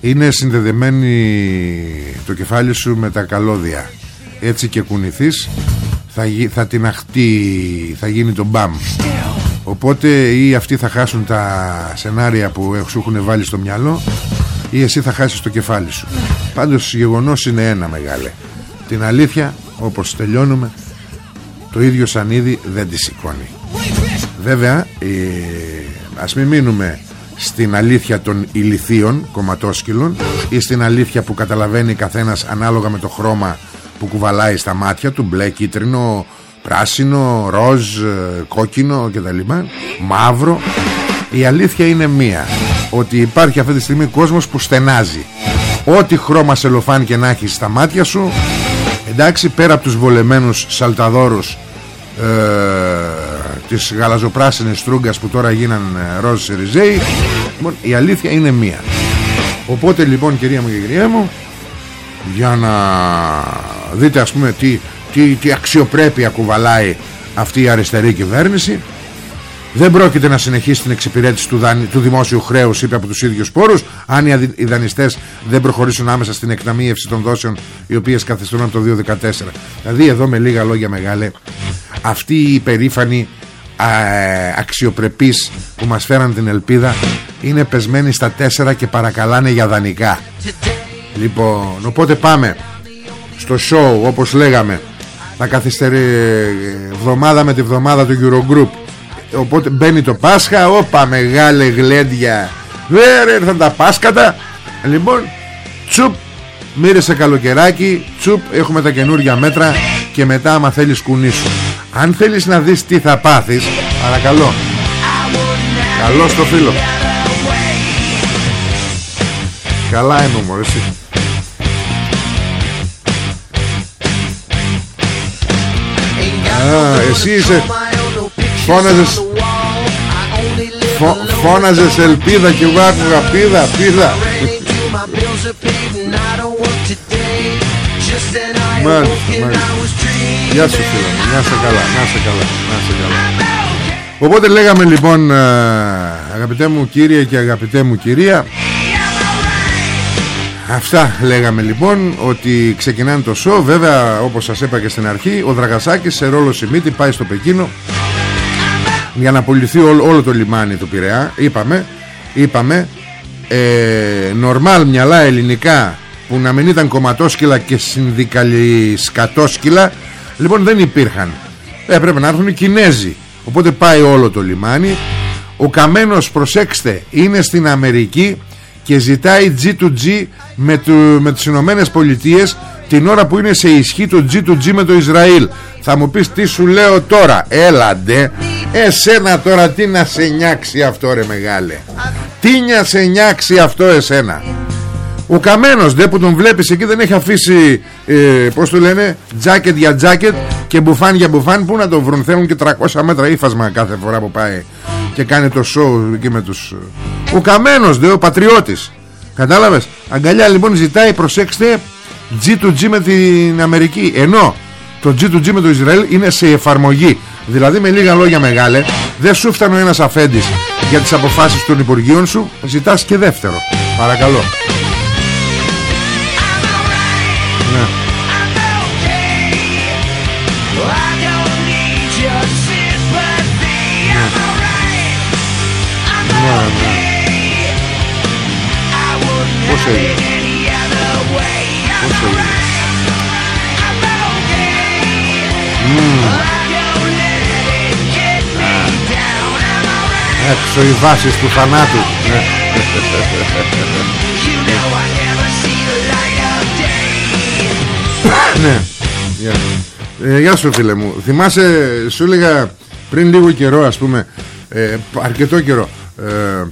είναι συνδεδεμένη το κεφάλι σου με τα καλώδια. Έτσι και κουνηθείς θα, θα την αχτεί θα γίνει το μπαμ οπότε ή αυτοί θα χάσουν τα σενάρια που σου έχουν βάλει στο μυαλό ή εσύ θα χάσεις το κεφάλι σου. Πάντως γεγονός είναι ένα μεγάλε. Την αλήθεια όπως τελειώνουμε το ίδιο σανίδι δεν τη σηκώνει. Βέβαια ε, ας μην μείνουμε στην αλήθεια των ηλιθίων κομματόσκυλων ή στην αλήθεια που καταλαβαίνει καθένας ανάλογα με το χρώμα που κουβαλάει στα μάτια του μπλε, κίτρινο, πράσινο, ροζ, ε, κόκκινο κτλ μαύρο. Η αλήθεια είναι μία ότι υπάρχει αυτή τη στιγμή κόσμος που στενάζει. Ό,τι χρώμα σελοφάν και να έχεις στα μάτια σου εντάξει πέρα από τους βολεμένους σαλταδόρους ε, της γαλαζοπράσινης στρούγκας που τώρα γίναν ε, ροζ σεριζέι λοιπόν, η αλήθεια είναι μία. Οπότε λοιπόν κυρία μου και κυρία μου για να δείτε ας πούμε τι, τι, τι αξιοπρέπεια κουβαλάει αυτή η αριστερή κυβέρνηση δεν πρόκειται να συνεχίσει την εξυπηρέτηση του, του δημόσιου χρέους, είπε από τους ίδιους πόρους, αν οι, οι δανειστές δεν προχωρήσουν άμεσα στην εκταμείευση των δόσεων οι οποίες καθιστούν από το 2014. Δηλαδή, εδώ με λίγα λόγια μεγάλε, αυτοί οι περήφανοι αξιοπρεπείς που μας φέραν την ελπίδα είναι πεσμένοι στα τέσσερα και παρακαλάνε για δανεικά. Λοιπόν, οπότε πάμε στο show όπως λέγαμε να καθυστερεί εβδομάδα με τη βδομάδα του Eurogroup. Οπότε μπαίνει το Πάσχα Όπα μεγάλε γλέντια. Δεν ήρθαν τα Πάσκατα Λοιπόν τσουπ Μύρισε καλοκαιράκι Τσουπ έχουμε τα καινούργια μέτρα Και μετά άμα θέλεις κουνήσου. Αν θέλεις να δεις τι θα πάθεις Παρακαλώ. Καλό στο φίλο. Καλά είμαι μου εσύ Α, εσύ είσαι Φώναζες Φω, Φώναζες ελπίδα και εγώ άκουγα πίδα Πίδα Μάλιστα, Γεια σου φίλε μου, να σε καλά, να σε καλά, να σε καλά. Οπότε λέγαμε λοιπόν ε, αγαπητέ μου κύριε και αγαπητέ μου κυρία Αυτά λέγαμε λοιπόν ότι ξεκινάνε το σο Βέβαια όπως σας είπα και στην αρχή Ο Δραγασάκης σε ρόλο Σιμίτη πάει στο Πεκίνο για να απολυθεί όλο, το λιμάνι του Πειραιά. Είπαμε, είπαμε ε, νορμάλ μυαλά ελληνικά που να μην ήταν κομματόσκυλα και συνδικαλισκατόσκυλα λοιπόν δεν υπήρχαν. Έπρεπε να έρθουν οι Κινέζοι. Οπότε πάει όλο το λιμάνι. Ο Καμένος προσέξτε είναι στην Αμερική και ζητάει G2G με, του, με τις Ηνωμένες Πολιτείες την ώρα που είναι σε ισχύ το G2G με το Ισραήλ. Θα μου πεις τι σου λέω τώρα. Έλαντε. Εσένα τώρα τι να σε νιάξει αυτό ρε μεγάλε. Τι να σε νιάξει αυτό εσένα. Ο Καμένος δε που τον βλέπεις εκεί δεν έχει αφήσει ε, πως το λένε τζάκετ για τζάκετ και μπουφάν για μπουφάν. Που να το βρουν θέλουν και 300 μέτρα ύφασμα κάθε φορά που πάει και κάνει το show εκεί με τους ο Καμένος δε ο πατριώτης. Κατάλαβες; Αγκαλιά λοιπόν ζητάει προσέξτε G2G με την Αμερική. Ενώ το G2G με το Ισραήλ είναι σε εφαρμογή. Δηλαδή με λίγα λόγια μεγάλε δεν σου φτάνει ο ένας αφέντης για τις αποφάσεις των Υπουργείων σου ζητάς και δεύτερο. Παρακαλώ. Ναι. Ναι, Έξω οι βάσεις του θανάτου ναι. ναι. Γεια. Ε, γεια σου φίλε μου Θυμάσαι σου έλεγα πριν λίγο καιρό ας πούμε ε, Αρκετό καιρό ε,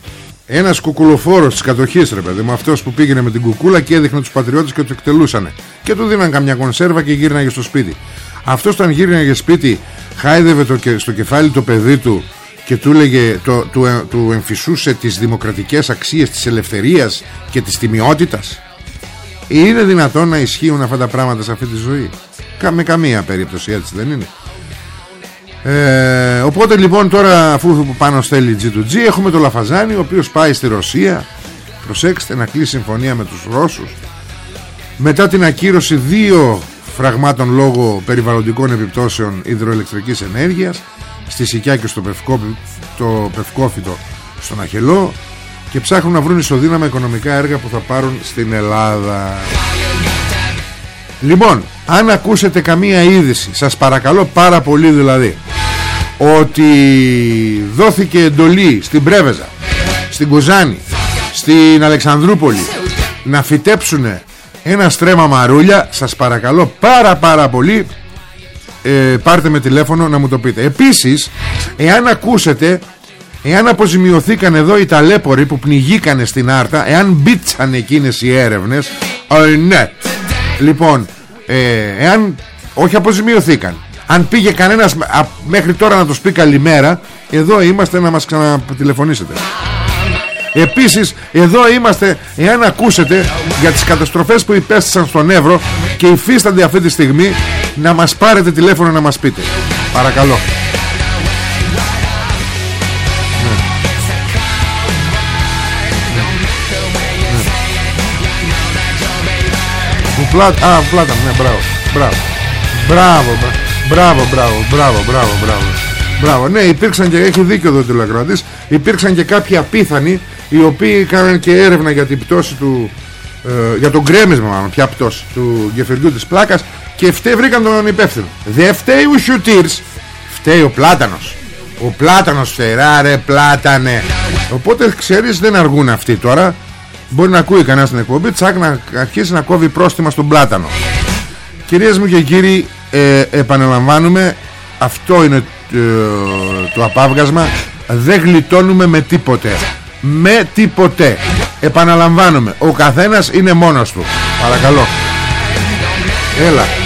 ένας κουκουλοφόρος της κατοχής ρε παιδί μου Αυτός που πήγαινε με την κουκούλα και έδειχνε τους πατριώτες και τους εκτελούσανε Και του δίναν καμιά κονσέρβα και γύρναγε στο σπίτι Αυτός όταν γύρναγε σπίτι Χάιδευε το, στο κεφάλι το παιδί του Και του, έλεγε, το, του, ε, του εμφυσούσε τις δημοκρατικές αξίες Της ελευθερίας και της τιμιότητας. Είναι δυνατόν να ισχύουν αυτά τα πράγματα σε αυτή τη ζωή; Με καμία περίπτωση έτσι δεν είναι. Ε, οπότε λοιπόν τώρα αφού πάνω στέλνει G2G έχουμε το Λαφαζάνι ο οποίος πάει στη Ρωσία. Προσέξτε να κλείσει συμφωνία με τους Ρώσους. Μετά την ακύρωση δύο φραγμάτων λόγω περιβαλλοντικών επιπτώσεων υδροελεκτρικής ενέργειας στη Σικιά και στο Πευκό, το Πευκόφυτο στον Αχελό και ψάχνουν να βρουν ισοδύναμα οικονομικά έργα που θα πάρουν στην Ελλάδα. Λοιπόν αν ακούσετε καμία είδηση σας παρακαλώ πάρα πολύ δηλαδή ότι δόθηκε εντολή στην Πρέβεζα στην Κουζάνη στην Αλεξανδρούπολη να φυτέψουν ένα στρέμα μαρούλια σας παρακαλώ πάρα πάρα πολύ ε, πάρτε με τηλέφωνο να μου το πείτε. Επίσης εάν ακούσετε εάν αποζημιωθήκαν εδώ οι ταλέποροι που πνιγήκανε στην Άρτα εάν μπήτσαν εκείνες οι έρευνες ε, ναι. Λοιπόν ε, εάν όχι αποζημιωθήκαν αν πήγε κανένας μέχρι τώρα να το πει καλημέρα εδώ είμαστε να μας ξανατηλεφωνήσετε. Επίσης εδώ είμαστε εάν ακούσετε για τις καταστροφές που υπέστησαν στον Εύρο και υφίστανται αυτή τη στιγμή να μας πάρετε τηλέφωνο να μας πείτε. Παρακαλώ. Πλάτα, α, πλάτα, ναι, μπράβο, μπράβο, μπράβο, μπράβο, μπράβο, μπράβο, μπράβο, μπράβο, μπράβο, ναι, υπήρξαν και, έχει δίκιο εδώ τηλεκράτης, υπήρξαν και κάποιοι απίθανοι, οι οποίοι κάναν και έρευνα για την πτώση του, ε, για τον κρέμισμα μάλλον, ποια πτώση, του γεφυριού της πλάκας και φταίει βρήκαν τον υπεύθυνο. Δεν φταίει ο Σιουτήρς, φταίει ο Πλάτανος. Ο Πλάτανος φταίει, ρε Πλάτανε. Οπότε ξέρεις δεν αργούν αυτοί τώρα. Μπορεί να ακούει κανένας την εκπομπή Τσάκ να αρχίσει να κόβει πρόστιμα στον πλάτανο. Κυρίες μου και κύριοι ε, Επαναλαμβάνουμε Αυτό είναι ε, το απάβγασμα. Δεν γλιτώνουμε με τίποτε. Με τίποτε. Επαναλαμβάνουμε. Ο καθένας είναι μόνος του. Παρακαλώ. Έλα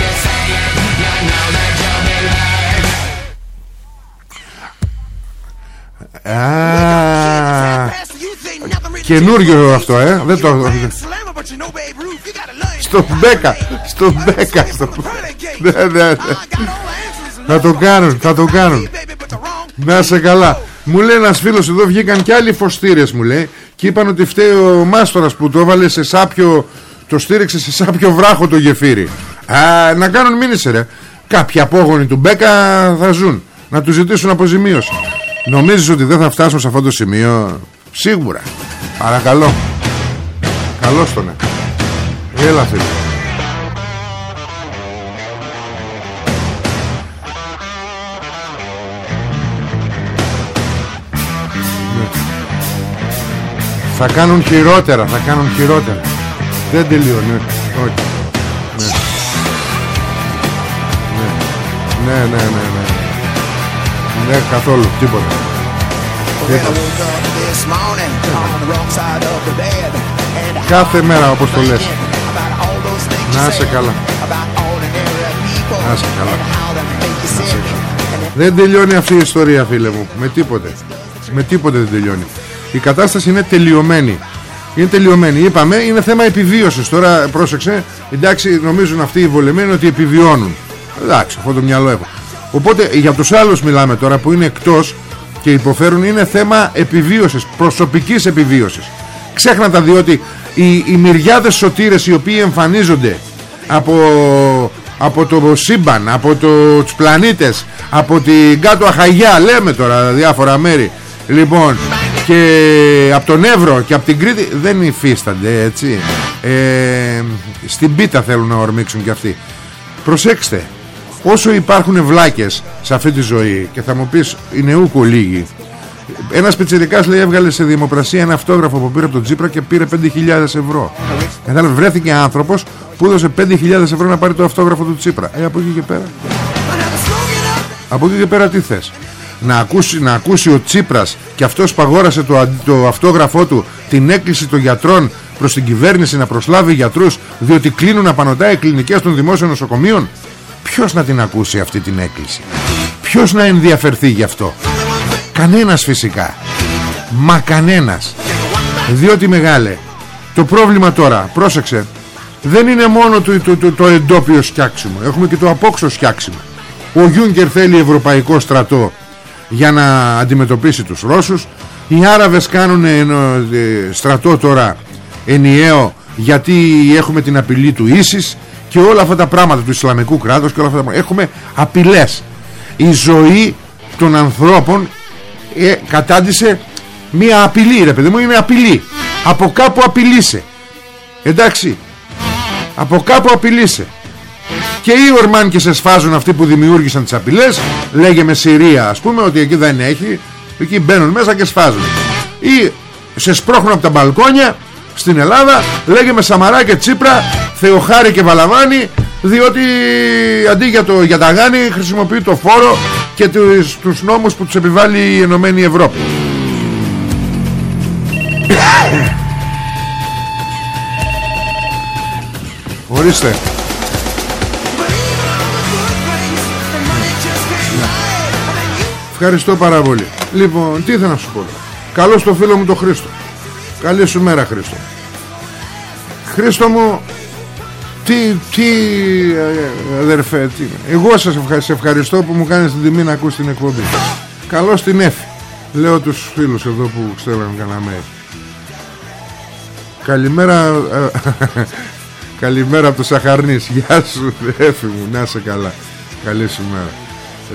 Καινούριο αυτό ε. Δεν το Στο Μπέκα Στο Μπέκα στο... ναι, ναι, ναι. Θα το κάνουν Θα το κάνουν. Να σε καλά. Μου λέει ένας φίλος εδώ βγήκαν και άλλοι φωστήρες μου λέει Και είπαν ότι φταίει ο Μάστορας που το έβαλε σε σάπιο Το στήριξε σε σάπιο βράχο το γεφύρι. Α, Να κάνουν μήνυσε ρε. Κάποιοι απόγονοι του Μπέκα θα ζουν. Να τους ζητήσουν αποζημίωση Νομίζεις ότι δεν θα φτάσουν σε αυτό το σημείο; Σίγουρα. Παρακαλώ. Καλώς τον Έλα φίλε. Ναι. Θα κάνουν χειρότερα Θα κάνουν χειρότερα. Δεν τελειώνει. Όχι. Ναι. ναι. Ναι ναι ναι ναι Ναι καθόλου τίποτα. Κάθε μέρα όπως το λες. Να είσαι καλά. Να είσαι καλά. Δεν τελειώνει αυτή η ιστορία φίλε μου. Με τίποτε. Με τίποτε δεν τελειώνει. Η κατάσταση είναι τελειωμένη. Είναι τελειωμένη. Είπαμε, είναι θέμα επιβίωσης. Τώρα πρόσεξε, εντάξει, νομίζουν αυτοί οι βολεμένοι ότι επιβιώνουν. Εντάξει, αυτό το μυαλό έχω. Οπότε για τους άλλους μιλάμε τώρα που είναι εκτός και υποφέρουν είναι θέμα επιβίωσης, προσωπικής επιβίωσης. Ξέχνατα διότι οι, οι μυριάδες σωτήρες οι οποίοι εμφανίζονται από, από το σύμπαν, από το, τους πλανήτες, από την κάτω Αχαγιά, λέμε τώρα διάφορα μέρη, λοιπόν, και από τον Εύρο και από την Κρήτη δεν υφίστανται έτσι. Ε, στην πίτα θέλουν να ορμήξουν και αυτοί. Προσέξτε, όσο υπάρχουν βλάκες σε αυτή τη ζωή και θα μου πεις είναι ούκο λίγοι ένας πιτσιρικάς λέει έβγαλε σε δημοπρασία ένα αυτόγραφο που πήρε από τον Τζίπρα και πήρε 5.000 ευρώ Κατάλαβες βρέθηκε άνθρωπος που έδωσε 5.000 ευρώ να πάρει το αυτόγραφο του Τσίπρα Ε από εκεί και πέρα. Από εκεί και πέρα τι θες; Να ακούσει, να ακούσει ο Τσίπρας και αυτός παγόρασε το, το αυτόγραφό του την έκκληση των γιατρών προς την κυβέρνηση να προσλάβει γιατρούς διότι κλείνουν απανοτά οι κλινικές των δημόσιων νοσοκομείων; Ποιος να την ακούσει αυτή την έκκληση; Ποιος να ενδιαφερθεί γι' αυτό; Κανένας φυσικά. Μα κανένας. Διότι μεγάλε Το πρόβλημα τώρα Πρόσεξε Δεν είναι μόνο το, το, το, το εντόπιο σκιάξιμο Έχουμε και το απόξω σκιάξιμο Ο Γιούγκερ θέλει ευρωπαϊκό στρατό Για να αντιμετωπίσει τους Ρώσους. Οι Άραβες κάνουν ε, στρατό τώρα Ενιαίο Γιατί έχουμε την απειλή του Ίσης και όλα αυτά τα πράγματα του Ισλαμικού κράτους και όλα αυτά τα έχουμε απειλές. Η ζωή των ανθρώπων ε, κατάντησε μία απειλή ρε παιδί μου είναι απειλή. Από κάπου απειλείσαι εντάξει. Από κάπου απειλείσαι και οι ορμάν και σε σφάζουν αυτοί που δημιούργησαν τις απειλές. Λέγε με Συρία ας πούμε ότι εκεί δεν έχει. Εκεί μπαίνουν μέσα και σφάζουν. Ή σε σπρώχνουν από τα μπαλκόνια στην Ελλάδα. Λέγε με Σαμαρά και Τσίπρα Θεοχάρη και Βαλαβάνη διότι αντί για, το, για τα γάνη χρησιμοποιεί το φόρο και τους, τους νόμους που τους επιβάλλει η Ενωμένη Ευρώπη. Ορίστε. Ευχαριστώ πάρα πολύ. Λοιπόν τι ήθελα να σου πω. Καλό στο φίλο μου το Χρήστο. Καλή σου μέρα Χρήστο. Χρήστο μου Τι, τι αδερφέ τι, Εγώ σας ευχαριστώ, ευχαριστώ που μου κάνεις την τιμή να ακούς την εκπομπή. Καλό στην Εφη Λέω τους φίλους εδώ που ξέρουν κανένα Καλημέρα ε, Καλημέρα από το Σαχαρνής. Γεια σου Εφη μου Να σε καλά. Καλή σου μέρα.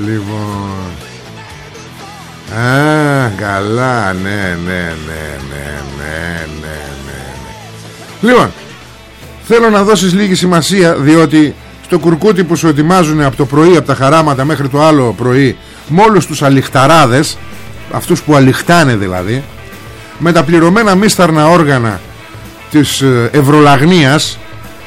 Λοιπόν. Α, καλά, ναι, ναι, ναι, ναι, ναι, ναι, ναι. Λοιπόν, θέλω να δώσεις λίγη σημασία διότι στο κουρκούτι που σου ετοιμάζουν από το πρωί, από τα χαράματα μέχρι το άλλο πρωί, με όλους τους αλιχταράδες, αυτούς που αλιχτάνε δηλαδή, με τα πληρωμένα μίσταρνα όργανα της ε, Ευρωλαγνίας,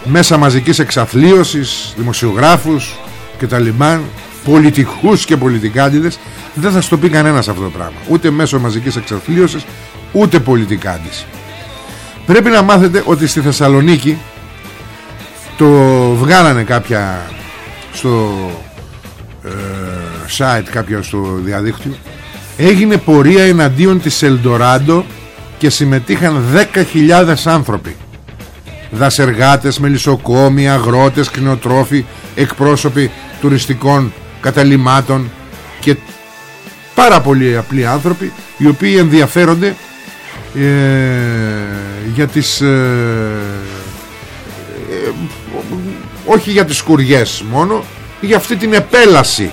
μέσα μαζικής εξαθλίωσης, δημοσιογράφους και τα λιμάν, πολιτικούς και πολιτικάντιδες δεν θα στο πει κανένας αυτό το πράγμα. Ούτε μέσω μαζικής εξαθλίωσης ούτε πολιτικάντης. Πρέπει να μάθετε ότι στη Θεσσαλονίκη το βγάλανε κάποια στο ε, site κάποια στο διαδίκτυο. Έγινε πορεία εναντίον της Ελντοράντο και συμμετείχαν 10.000 άνθρωποι. Δασεργάτες, μελισσοκόμοι, αγρότες, κτηνοτρόφοι εκπρόσωποι τουριστικών καταλήμματων και πάρα πολλοί απλοί άνθρωποι οι οποίοι ενδιαφέρονται ε, για τις ε, ε, όχι για τις σκουριές μόνο για αυτή την επέλαση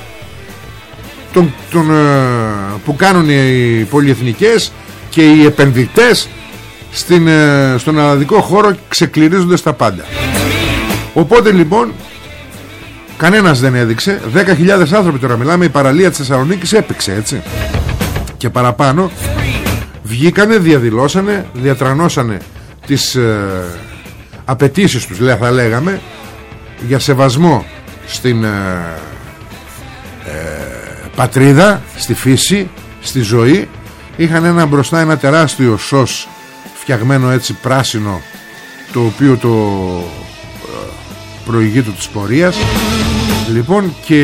των, των, που κάνουν οι πολυεθνικές και οι επενδυτές στην, στον αλλαδικό χώρο ξεκληρίζονται στα πάντα. Οπότε λοιπόν Κανένας δεν έδειξε. 10.000 άνθρωποι τώρα μιλάμε Η παραλία της Θεσσαλονίκης έπαιξε έτσι. Και παραπάνω Βγήκανε, διαδηλώσανε Διατρανώσανε τις ε, απαιτήσεις τους Θα λέγαμε Για σεβασμό Στην ε, ε, πατρίδα Στη φύση Στη ζωή. Είχαν ένα μπροστά ένα τεράστιο σως Φτιαγμένο έτσι πράσινο Το οποίο το προηγείτο της πορείας. Λοιπόν και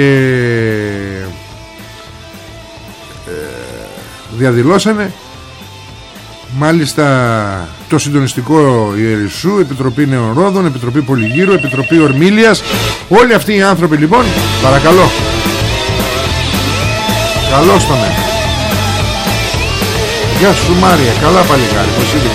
ε, διαδηλώσανε μάλιστα το συντονιστικό Ιερισσού Επιτροπή Νεορόδων, Επιτροπή Πολυγύρου Επιτροπή Ορμήλιας όλοι αυτοί οι άνθρωποι λοιπόν παρακαλώ. Καλώς τον Γεια σου Μάρια, καλά παλικάρι, πως είδε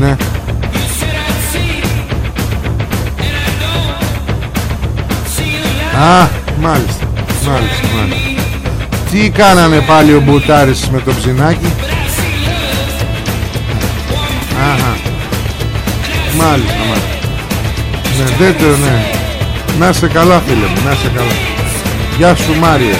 Ναι. Α, μάλιστα, μάλιστα, μάλιστα. Τι κάνανε πάλι ο Μπουτάρης με το ψινάκι; Αχα. Μάλιστα, μάλιστα. Ναι, δεν το, ναι. Να σε καλά φίλε μου, να σε καλά. Γεια σου Μάριε.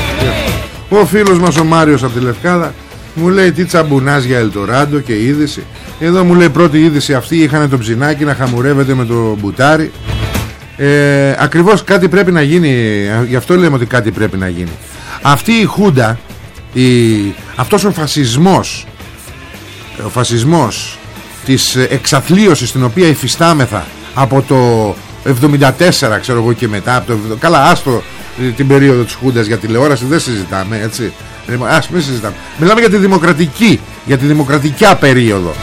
Ο φίλος μας ο Μάριος από τη Λευκάδα μου λέει τι τσαμπουνάς για Ελτοράντο και είδηση εδώ μου λέει πρώτη είδηση αυτή είχαν το ψινάκι να χαμουρεύεται με το μπουτάρι ε, Ακριβώς κάτι πρέπει να γίνει Γι' αυτό λέμε ότι κάτι πρέπει να γίνει. Αυτή η χούντα η, Αυτός ο φασισμός Ο φασισμός Της εξαθλίωσης Την οποία υφιστάμεθα Από το 74 ξέρω εγώ και μετά από το, Καλά άστο την περίοδο της Χούντας για τηλεόραση δεν συζητάμε έτσι. Ας μην συζητάμε. Μιλάμε για τη δημοκρατική Για τη δημοκρατικιά περίοδο.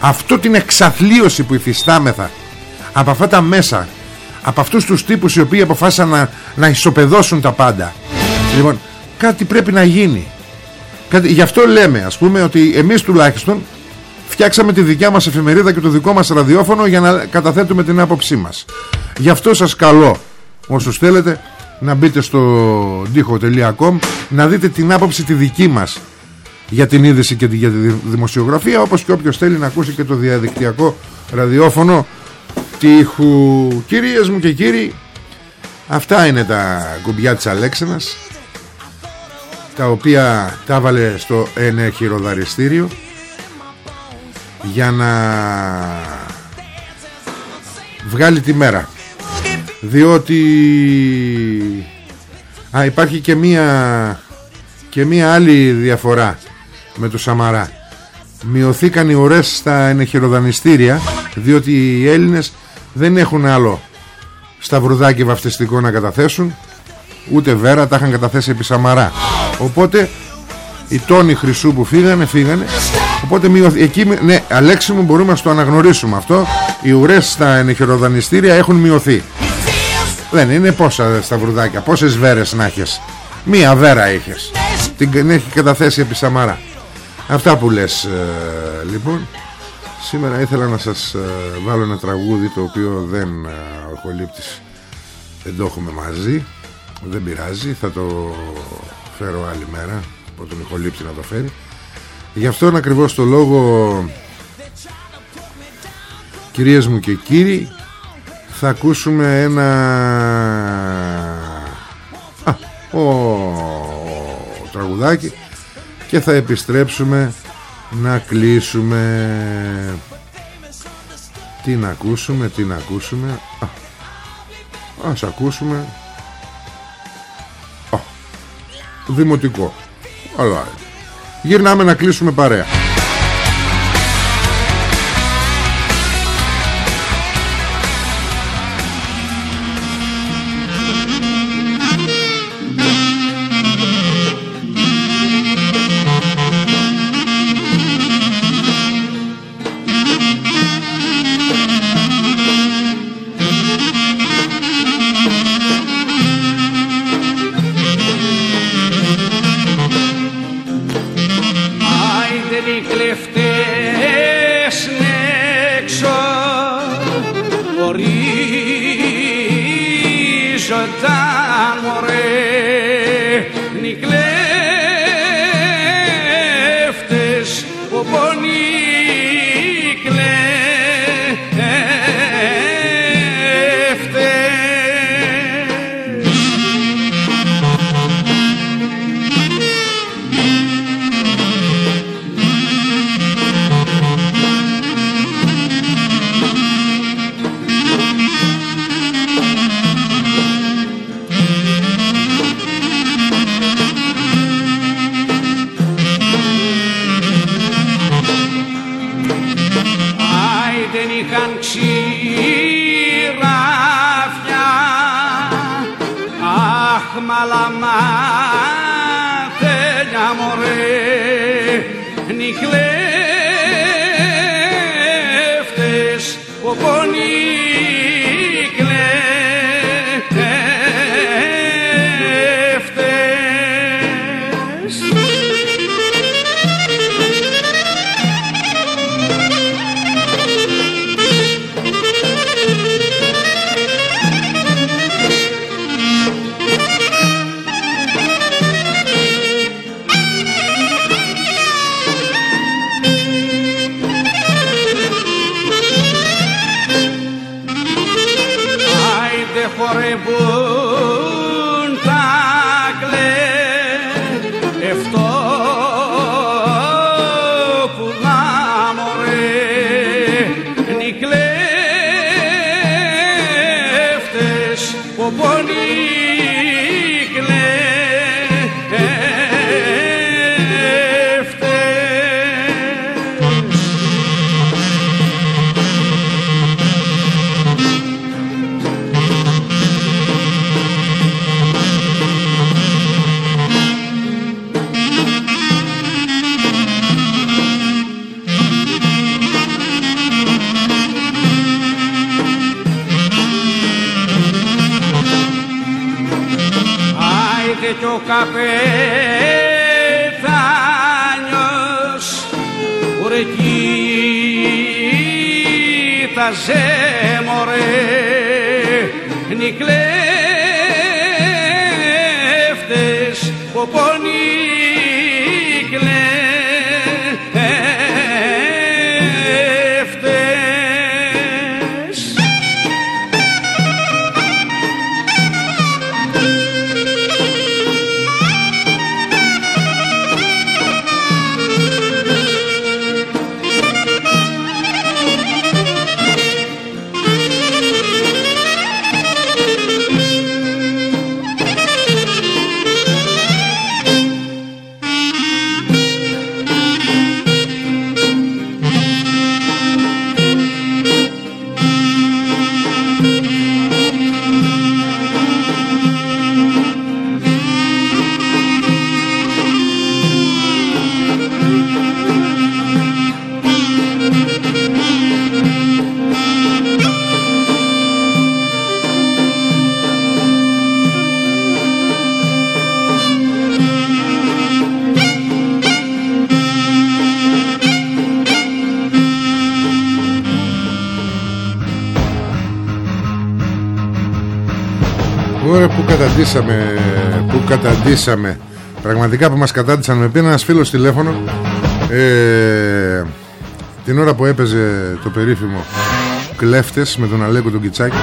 Αυτό την εξαθλίωση που υφιστάμεθα από αυτά τα μέσα από αυτούς τους τύπους οι οποίοι αποφάσισαν να, να ισοπεδώσουν τα πάντα. Λοιπόν κάτι πρέπει να γίνει. Κάτι, γι' αυτό λέμε ας πούμε ότι εμείς τουλάχιστον φτιάξαμε τη δικιά μας εφημερίδα και το δικό μας ραδιόφωνο για να καταθέτουμε την άποψή μας. Γι' αυτό σας καλώ όσους θέλετε να μπείτε στο ντύχο.com να δείτε την άποψη τη δική μας για την είδηση και για τη δημοσιογραφία όπως και όποιος θέλει να ακούσει και το διαδικτυακό ραδιόφωνο τείχου. Κυρίες μου και κύριοι αυτά είναι τα κουμπιά της Αλέξανας τα οποία τα βάλε στο ενεχειροδαριστήριο για να βγάλει τη μέρα. Διότι α, υπάρχει και μία και μία άλλη διαφορά με το Σαμαρά. Μειωθήκαν οι ώρες στα ενεχειροδανιστήρια διότι οι Έλληνες δεν έχουν άλλο σταυρουδάκι βαφτιστικό να καταθέσουν. Ούτε βέρα τα είχαν καταθέσει επί Σαμαρά. Οπότε οι τόνοι χρυσού που φύγανε φύγανε. Οπότε μειωθ... εκεί ναι Αλέξη μου μπορούμε να το αναγνωρίσουμε αυτό. Οι ουρές στα ενεχειροδανιστήρια έχουν μειωθεί. Δεν είναι πόσα σταυρουδάκια πόσες βέρες να έχεις. Μία βέρα είχες. Την έχει καταθέσει επί Σαμαρά. Αυτά που λες ε, λοιπόν σήμερα ήθελα να σας ε, βάλω ένα τραγούδι το οποίο δεν ε, ο Χολύπτης δεν το έχουμε μαζί δεν πειράζει θα το φέρω άλλη μέρα από τον Ιχολήπτη να το φέρει. Γι' αυτόν ακριβώς το λόγο κυρίες μου και κύριοι θα ακούσουμε ένα Α, ο, ο τραγουδάκι και θα επιστρέψουμε να κλείσουμε. Τι να ακούσουμε τι να ακούσουμε. Α, ας ακούσουμε. Α, δημοτικό. Αλλά γυρνάμε να κλείσουμε παρέα ο καπετάνιος Ωρε κοίταζε μωρέ νικλέφτες κοπονίες καταντήσαμε Που καταντήσαμε. Πραγματικά που μας κατάντησαν Με πήρε ένας φίλος τηλέφωνο ε, Την ώρα που έπαιζε Το περίφημο Κλέφτες με τον Αλέκο τον Κιτσάκη.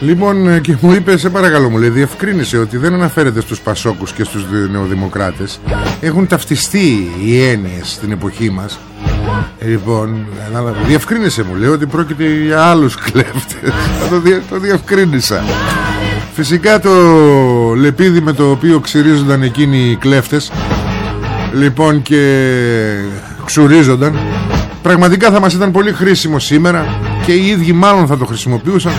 Λοιπόν ε, και μου είπε σε παρακαλώ μου λέει Διευκρίνησε ότι δεν αναφέρεται στους Πασόκους Και στους νεοδημοκράτες. Έχουν ταυτιστεί οι έννοιες Στην εποχή μας. Λοιπόν, διευκρίνησε μου λέει ότι πρόκειται για άλλους κλέφτες. Το, το διευκρίνησα Φυσικά το λεπίδι με το οποίο ξυρίζονταν εκείνοι οι κλέφτες Λοιπόν και ξουρίζονταν Πραγματικά θα μας ήταν πολύ χρήσιμο σήμερα Και οι ίδιοι μάλλον θα το χρησιμοποιούσαν.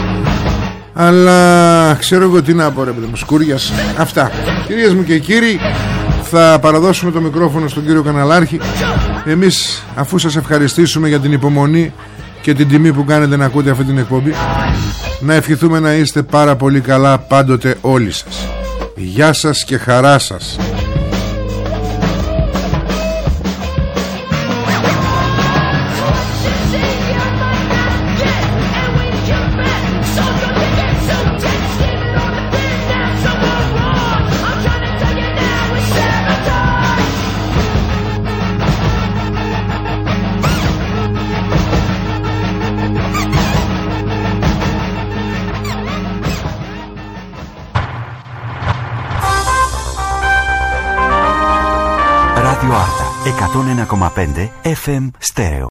Αλλά ξέρω εγώ τι να πω ρε παιδί μου Σκούριας. Αυτά. Κυρίες μου και κύριοι Θα παραδώσουμε το μικρόφωνο στον κύριο Καναλάρχη. Εμείς αφού σας ευχαριστήσουμε για την υπομονή Και την τιμή που κάνετε να ακούτε αυτή την εκπομπή να ευχηθούμε να είστε πάρα πολύ καλά πάντοτε όλοι σας. Γεια σας και χαρά σας Απένα FM Στέο